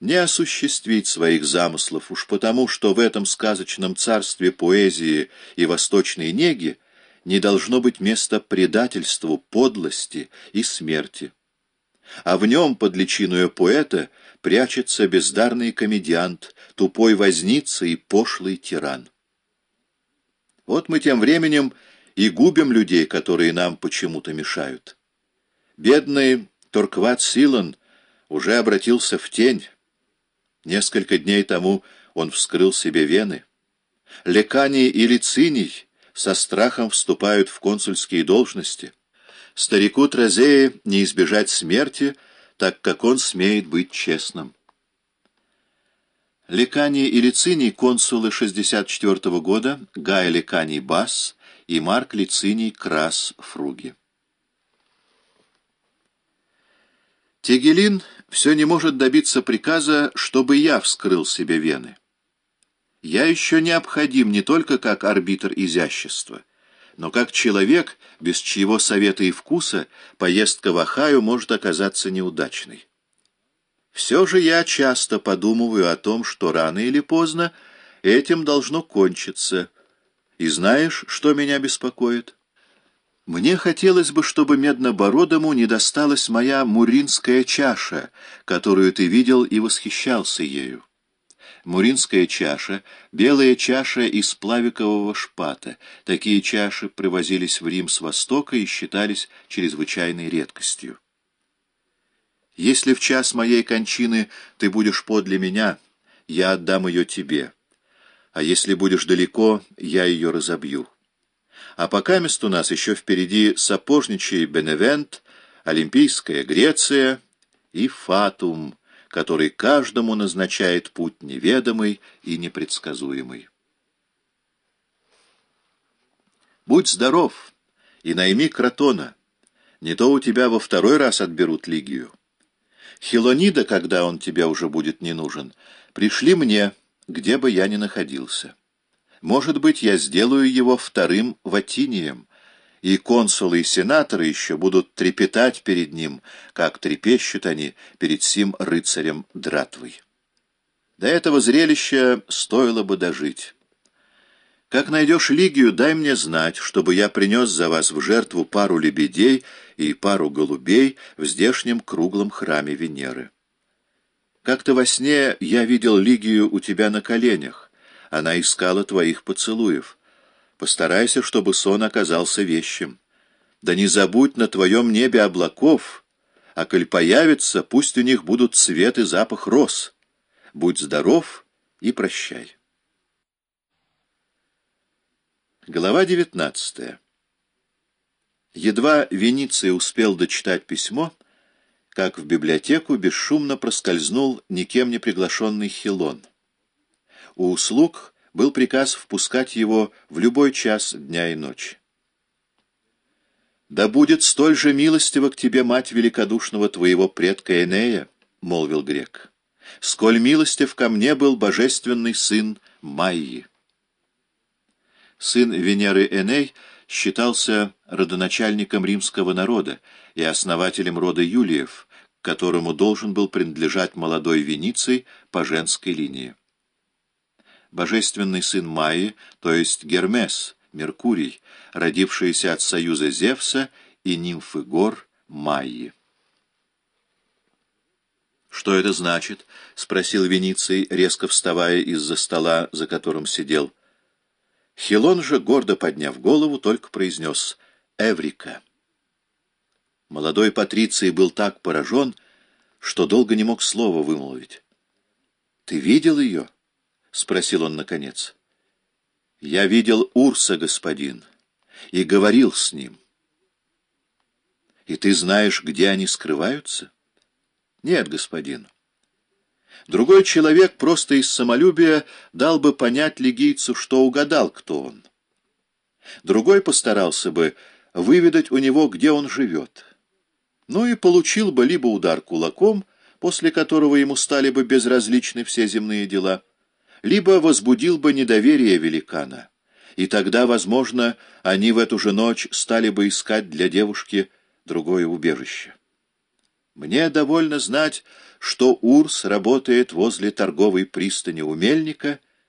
не осуществить своих замыслов уж потому, что в этом сказочном царстве поэзии и восточной неги не должно быть места предательству, подлости и смерти. А в нем под личиною поэта прячется бездарный комедиант, тупой возница и пошлый тиран. Вот мы тем временем и губим людей, которые нам почему-то мешают. Бедный Торкват Силан уже обратился в тень. Несколько дней тому он вскрыл себе вены. Леканий и Лициний со страхом вступают в консульские должности. Старику Тразее не избежать смерти, так как он смеет быть честным. Леканий и Лициний, консулы 64 -го года, Гай Леканий Бас и Марк Лициний Крас Фруги. Тегелин все не может добиться приказа, чтобы я вскрыл себе вены. Я еще необходим не только как арбитр изящества, но как человек, без чьего совета и вкуса поездка в Ахаю может оказаться неудачной. Все же я часто подумываю о том, что рано или поздно этим должно кончиться. И знаешь, что меня беспокоит? Мне хотелось бы, чтобы Меднобородому не досталась моя муринская чаша, которую ты видел и восхищался ею. Муринская чаша — белая чаша из плавикового шпата. Такие чаши привозились в Рим с Востока и считались чрезвычайной редкостью. Если в час моей кончины ты будешь подле меня, я отдам ее тебе, а если будешь далеко, я ее разобью. А пока мест у нас еще впереди сапожничий Беневент, Олимпийская Греция и Фатум, который каждому назначает путь неведомый и непредсказуемый. Будь здоров и найми Кротона, не то у тебя во второй раз отберут Лигию. Хилонида, когда он тебе уже будет не нужен, пришли мне, где бы я ни находился. Может быть, я сделаю его вторым Ватинием, и консулы и сенаторы еще будут трепетать перед ним, как трепещут они перед сим рыцарем Дратвой. До этого зрелища стоило бы дожить. Как найдешь Лигию, дай мне знать, чтобы я принес за вас в жертву пару лебедей и пару голубей в здешнем круглом храме Венеры. Как-то во сне я видел Лигию у тебя на коленях. Она искала твоих поцелуев. Постарайся, чтобы сон оказался вещим. Да не забудь на твоем небе облаков, а коль появится, пусть у них будут цвет и запах роз. Будь здоров и прощай. Глава девятнадцатая. Едва Вениций успел дочитать письмо, как в библиотеку бесшумно проскользнул никем не приглашенный Хилон. У услуг был приказ впускать его в любой час дня и ночи. «Да будет столь же милостива к тебе мать великодушного твоего предка Энея», — молвил грек, — «сколь милостив ко мне был божественный сын Майи». Сын Венеры Эней считался родоначальником римского народа и основателем рода Юлиев, которому должен был принадлежать молодой Вениций по женской линии божественный сын Майи, то есть Гермес, Меркурий, родившийся от союза Зевса и нимфы гор Майи. «Что это значит?» — спросил Вениций, резко вставая из-за стола, за которым сидел. Хилон же, гордо подняв голову, только произнес «Эврика». Молодой Патриций был так поражен, что долго не мог слова вымолвить. «Ты видел ее?» — спросил он наконец. — Я видел Урса, господин, и говорил с ним. — И ты знаешь, где они скрываются? — Нет, господин. Другой человек просто из самолюбия дал бы понять легийцу, что угадал, кто он. Другой постарался бы выведать у него, где он живет. Ну и получил бы либо удар кулаком, после которого ему стали бы безразличны все земные дела, — либо возбудил бы недоверие великана, и тогда, возможно, они в эту же ночь стали бы искать для девушки другое убежище. Мне довольно знать, что Урс работает возле торговой пристани у Мельника